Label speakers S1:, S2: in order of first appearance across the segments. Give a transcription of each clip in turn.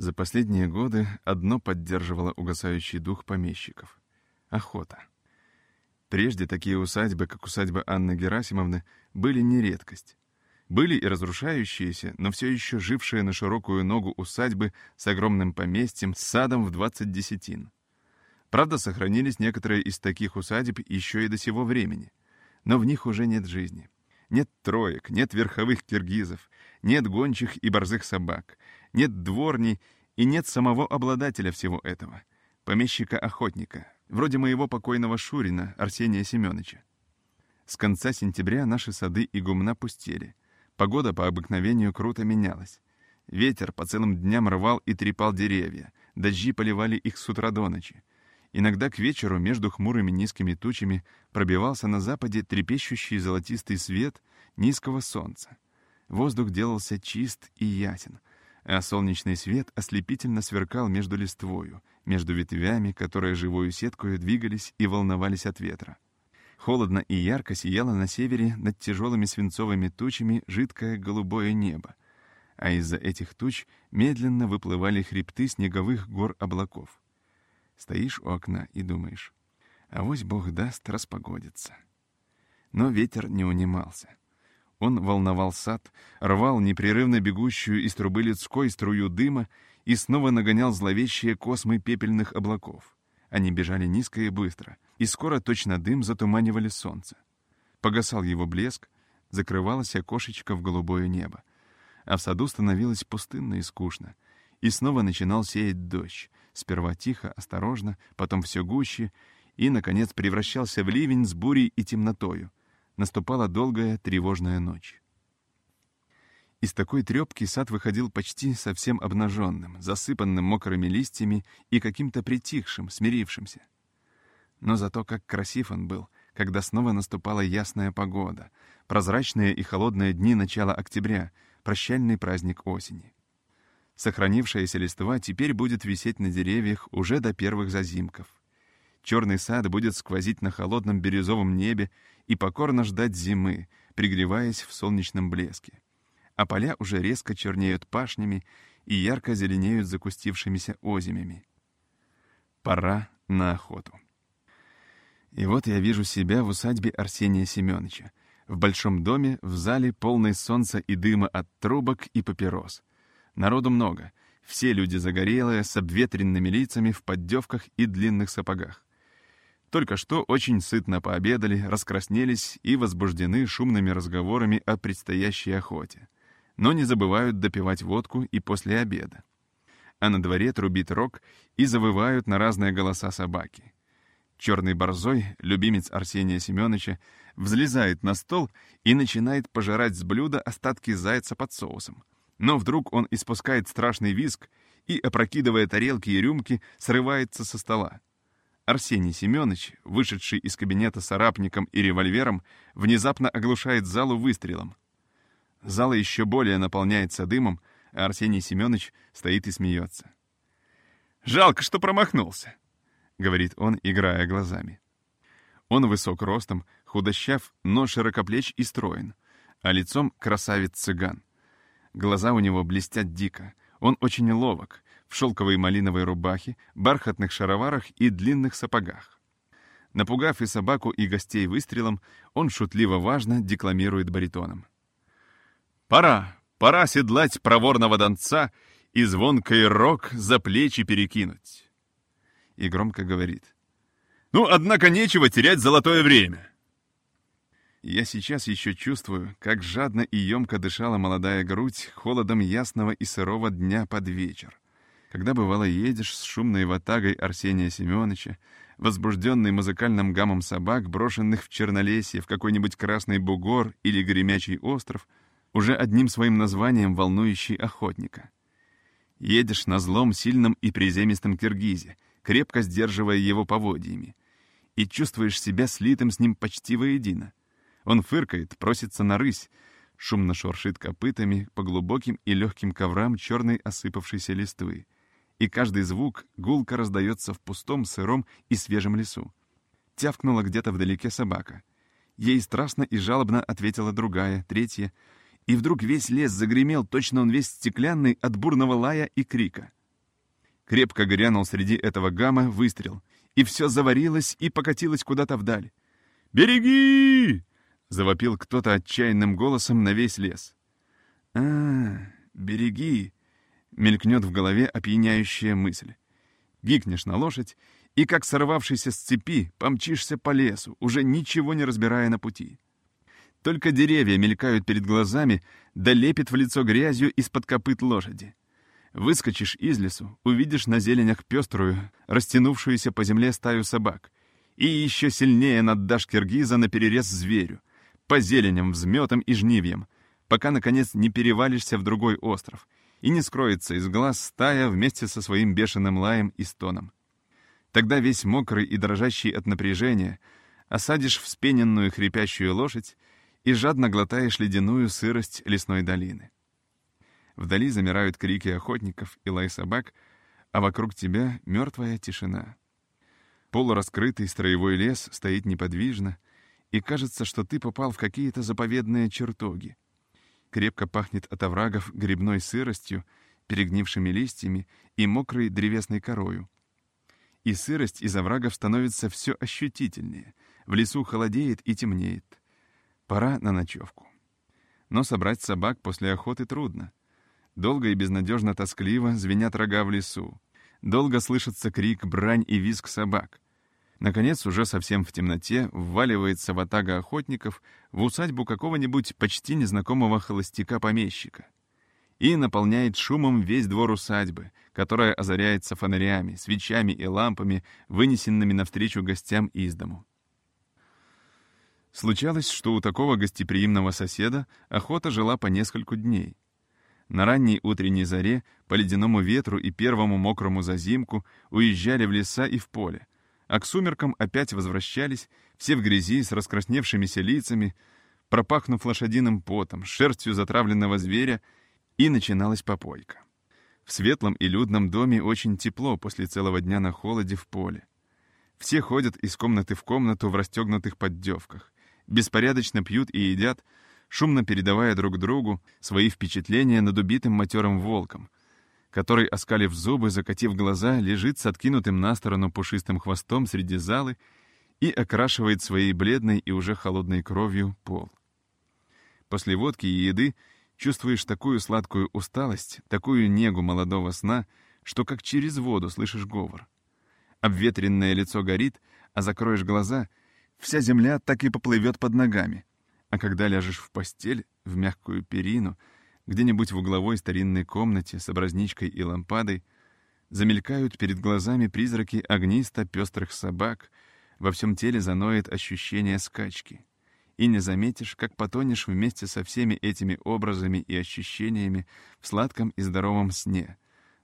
S1: За последние годы одно поддерживало угасающий дух помещиков — охота. Прежде такие усадьбы, как усадьба Анны Герасимовны, были не редкость. Были и разрушающиеся, но все еще жившие на широкую ногу усадьбы с огромным поместьем, с садом в 20 десятин. Правда, сохранились некоторые из таких усадеб еще и до сего времени. Но в них уже нет жизни. Нет троек, нет верховых киргизов, нет гончих и борзых собак, нет дворней и нет самого обладателя всего этого, помещика-охотника, вроде моего покойного Шурина Арсения Семеновича. С конца сентября наши сады и гумна пустели. Погода по обыкновению круто менялась. Ветер по целым дням рвал и трепал деревья, дожди поливали их с утра до ночи. Иногда к вечеру между хмурыми низкими тучами пробивался на западе трепещущий золотистый свет низкого солнца. Воздух делался чист и ясен, а солнечный свет ослепительно сверкал между листвою, между ветвями, которые живою сеткою двигались и волновались от ветра. Холодно и ярко сияло на севере над тяжелыми свинцовыми тучами жидкое голубое небо, а из-за этих туч медленно выплывали хребты снеговых гор облаков. Стоишь у окна и думаешь, авось Бог даст распогодиться. Но ветер не унимался. Он волновал сад, рвал непрерывно бегущую из трубы людской струю дыма и снова нагонял зловещие космы пепельных облаков. Они бежали низко и быстро, и скоро точно дым затуманивали солнце. Погасал его блеск, закрывалось окошечко в голубое небо. А в саду становилось пустынно и скучно. И снова начинал сеять дождь, сперва тихо, осторожно, потом все гуще, и, наконец, превращался в ливень с бурей и темнотою — наступала долгая тревожная ночь. Из такой трепки сад выходил почти совсем обнаженным, засыпанным мокрыми листьями и каким-то притихшим, смирившимся. Но зато как красив он был, когда снова наступала ясная погода, прозрачные и холодные дни начала октября, прощальный праздник осени. Сохранившаяся листва теперь будет висеть на деревьях уже до первых зазимков. Черный сад будет сквозить на холодном бирюзовом небе и покорно ждать зимы, пригреваясь в солнечном блеске. А поля уже резко чернеют пашнями и ярко зеленеют закустившимися озимями. Пора на охоту. И вот я вижу себя в усадьбе Арсения Семеновича, в большом доме, в зале, полной солнца и дыма от трубок и папирос. Народу много, все люди загорелые, с обветренными лицами, в поддевках и длинных сапогах. Только что очень сытно пообедали, раскраснелись и возбуждены шумными разговорами о предстоящей охоте. Но не забывают допивать водку и после обеда. А на дворе трубит рог и завывают на разные голоса собаки. Черный борзой, любимец Арсения Семеновича, взлезает на стол и начинает пожирать с блюда остатки зайца под соусом. Но вдруг он испускает страшный визг и, опрокидывая тарелки и рюмки, срывается со стола. Арсений Семенович, вышедший из кабинета с арапником и револьвером, внезапно оглушает залу выстрелом. Зала еще более наполняется дымом, а Арсений Семенович стоит и смеется. «Жалко, что промахнулся», — говорит он, играя глазами. Он высок ростом, худощав, но широкоплеч и строен, а лицом красавец-цыган. Глаза у него блестят дико, он очень ловок, в шелковой малиновой рубахе, бархатных шароварах и длинных сапогах. Напугав и собаку, и гостей выстрелом, он шутливо-важно декламирует баритоном. «Пора, пора седлать проворного донца и звонкой рог за плечи перекинуть!» И громко говорит. «Ну, однако, нечего терять золотое время!» Я сейчас еще чувствую, как жадно и емко дышала молодая грудь холодом ясного и сырого дня под вечер когда бывало едешь с шумной ватагой Арсения Семеновича, возбужденный музыкальным гамом собак, брошенных в Чернолесье, в какой-нибудь Красный Бугор или Гремячий остров, уже одним своим названием волнующий охотника. Едешь на злом, сильном и приземистом киргизе, крепко сдерживая его поводьями, и чувствуешь себя слитым с ним почти воедино. Он фыркает, просится на рысь, шумно шуршит копытами по глубоким и легким коврам черной осыпавшейся листвы — и каждый звук гулко раздается в пустом, сыром и свежем лесу. Тявкнула где-то вдалеке собака. Ей страстно и жалобно ответила другая, третья, и вдруг весь лес загремел, точно он весь стеклянный от бурного лая и крика. Крепко грянул среди этого гамма выстрел, и все заварилось и покатилось куда-то вдаль. «Береги!» — завопил кто-то отчаянным голосом на весь лес. «А, береги!» — мелькнет в голове опьяняющая мысль. Гикнешь на лошадь, и, как сорвавшийся с цепи, помчишься по лесу, уже ничего не разбирая на пути. Только деревья мелькают перед глазами, да лепит в лицо грязью из-под копыт лошади. Выскочишь из лесу, увидишь на зеленях пеструю, растянувшуюся по земле стаю собак, и еще сильнее наддашь киргиза на перерез зверю, по зеленям, взметам и жнивьям, пока, наконец, не перевалишься в другой остров, и не скроется из глаз стая вместе со своим бешеным лаем и стоном. Тогда весь мокрый и дрожащий от напряжения осадишь вспененную хрипящую лошадь и жадно глотаешь ледяную сырость лесной долины. Вдали замирают крики охотников и лай собак, а вокруг тебя мертвая тишина. Полураскрытый строевой лес стоит неподвижно, и кажется, что ты попал в какие-то заповедные чертоги. Крепко пахнет от оврагов грибной сыростью, перегнившими листьями и мокрой древесной корою. И сырость из оврагов становится все ощутительнее, в лесу холодеет и темнеет. Пора на ночевку. Но собрать собак после охоты трудно. Долго и безнадежно тоскливо звенят рога в лесу. Долго слышится крик, брань и визг собак. Наконец, уже совсем в темноте, вваливается ватага охотников в усадьбу какого-нибудь почти незнакомого холостяка-помещика и наполняет шумом весь двор усадьбы, которая озаряется фонарями, свечами и лампами, вынесенными навстречу гостям из дому. Случалось, что у такого гостеприимного соседа охота жила по нескольку дней. На ранней утренней заре, по ледяному ветру и первому мокрому зазимку уезжали в леса и в поле, а к сумеркам опять возвращались, все в грязи, с раскрасневшимися лицами, пропахнув лошадиным потом, шерстью затравленного зверя, и начиналась попойка. В светлом и людном доме очень тепло после целого дня на холоде в поле. Все ходят из комнаты в комнату в расстегнутых поддевках беспорядочно пьют и едят, шумно передавая друг другу свои впечатления над убитым матерым волком, который, оскалив зубы, закатив глаза, лежит с откинутым на сторону пушистым хвостом среди залы и окрашивает своей бледной и уже холодной кровью пол. После водки и еды чувствуешь такую сладкую усталость, такую негу молодого сна, что как через воду слышишь говор. Обветренное лицо горит, а закроешь глаза — Вся земля так и поплывет под ногами. А когда ляжешь в постель, в мягкую перину, где-нибудь в угловой старинной комнате с образничкой и лампадой, замелькают перед глазами призраки огнисто-пестрых собак, во всем теле заноет ощущение скачки. И не заметишь, как потонешь вместе со всеми этими образами и ощущениями в сладком и здоровом сне,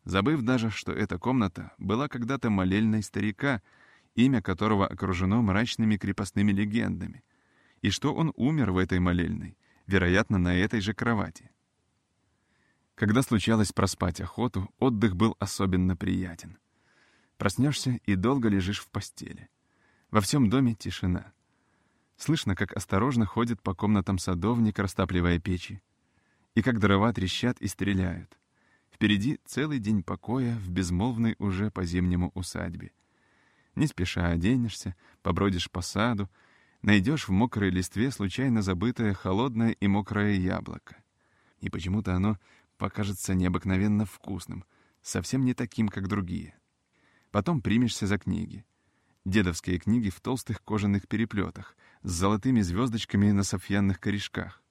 S1: забыв даже, что эта комната была когда-то молельной старика — имя которого окружено мрачными крепостными легендами, и что он умер в этой молельной, вероятно, на этой же кровати. Когда случалось проспать охоту, отдых был особенно приятен. Проснешься и долго лежишь в постели. Во всем доме тишина. Слышно, как осторожно ходит по комнатам садовник, растапливая печи, и как дрова трещат и стреляют. Впереди целый день покоя в безмолвной уже по-зимнему усадьбе — не спеша оденешься, побродишь по саду, найдешь в мокрой листве случайно забытое холодное и мокрое яблоко. И почему-то оно покажется необыкновенно вкусным, совсем не таким, как другие. Потом примешься за книги. Дедовские книги в толстых кожаных переплетах, с золотыми звездочками на софьянных корешках.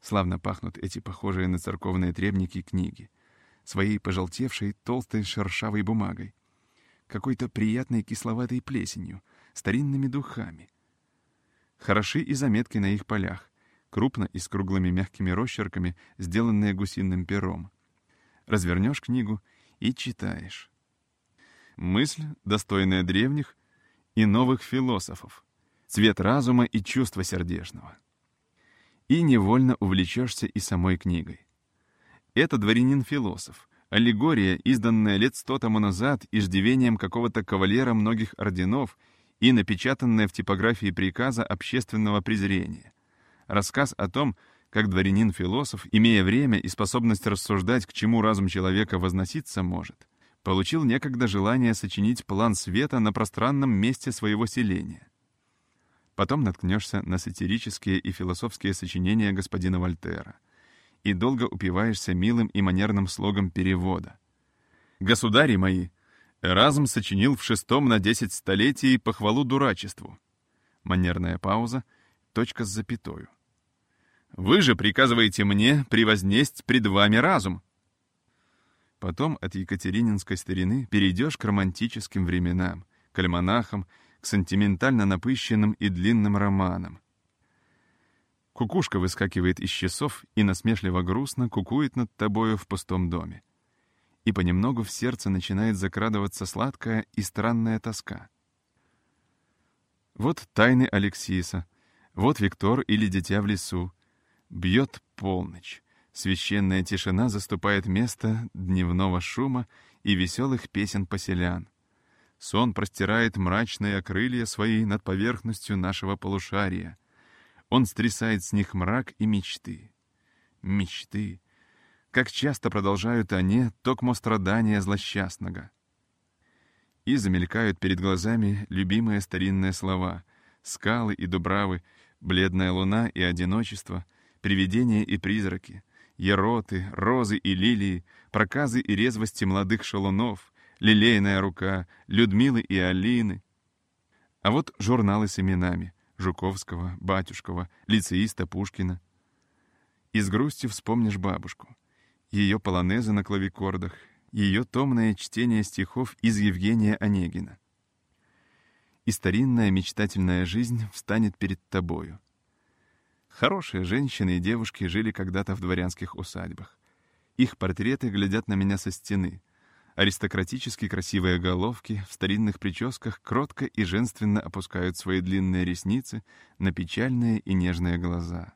S1: Славно пахнут эти похожие на церковные требники книги, своей пожелтевшей толстой шершавой бумагой какой-то приятной кисловатой плесенью, старинными духами. Хороши и заметки на их полях, крупно и с круглыми мягкими росчерками, сделанные гусиным пером. Развернешь книгу и читаешь. Мысль, достойная древних и новых философов, цвет разума и чувства сердечного. И невольно увлечешься и самой книгой. Это дворянин-философ, Аллегория, изданная лет сто тому назад иждивением какого-то кавалера многих орденов и напечатанная в типографии приказа общественного презрения. Рассказ о том, как дворянин-философ, имея время и способность рассуждать, к чему разум человека возноситься может, получил некогда желание сочинить план света на пространном месте своего селения. Потом наткнешься на сатирические и философские сочинения господина Вольтера и долго упиваешься милым и манерным слогом перевода. «Государи мои, Эразм сочинил в шестом на десять столетий похвалу дурачеству». Манерная пауза, точка с запятою. «Вы же приказываете мне превознесть пред вами разум». Потом от екатерининской старины перейдешь к романтическим временам, к альманахам, к сентиментально напыщенным и длинным романам. Кукушка выскакивает из часов и насмешливо грустно кукует над тобою в пустом доме. И понемногу в сердце начинает закрадываться сладкая и странная тоска. Вот тайны Алексиса, вот Виктор или Дитя в лесу. Бьет полночь. Священная тишина заступает место дневного шума и веселых песен поселян. Сон простирает мрачные крылья свои над поверхностью нашего полушария. Он стрясает с них мрак и мечты. Мечты. Как часто продолжают они токмо страдания злосчастного. И замелькают перед глазами любимые старинные слова — скалы и дубравы, бледная луна и одиночество, привидения и призраки — ероты, розы и лилии, проказы и резвости молодых шалунов, лилейная рука, Людмилы и Алины. А вот журналы с именами Жуковского, Батюшкова, лицеиста Пушкина. И с грустью вспомнишь бабушку, ее полонезы на клавикордах, ее томное чтение стихов из Евгения Онегина. И старинная мечтательная жизнь встанет перед тобою — Хорошие женщины и девушки жили когда-то в дворянских усадьбах. Их портреты глядят на меня со стены. Аристократически красивые головки в старинных прическах кротко и женственно опускают свои длинные ресницы на печальные и нежные глаза.